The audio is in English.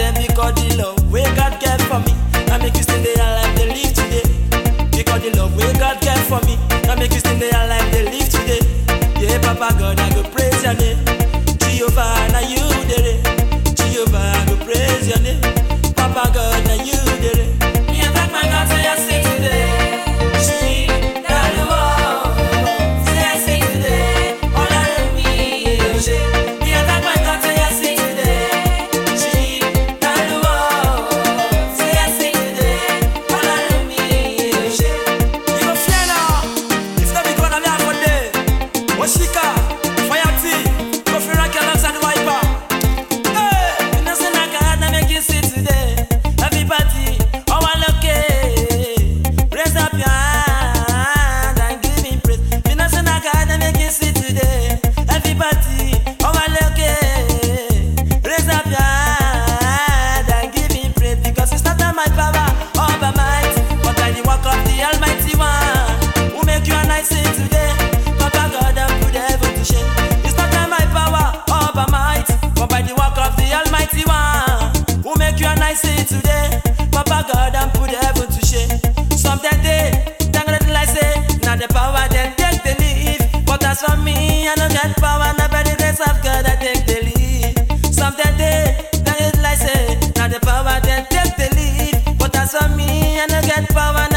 them because the love where God care for me. I make you stay there alive, they live today. Because the love where God care for me. I make you stay there alive, they live today. Yeah, Papa God, I go praise your name. Jehovah, now you there. Jehovah, I go praise your name. Papa God. I see today, Papa God put heaven to shame. I say, the power them take the. But as for me, I get power, not by the grace of God take the lead. I say, the power them take the lead. But as for me, I get power.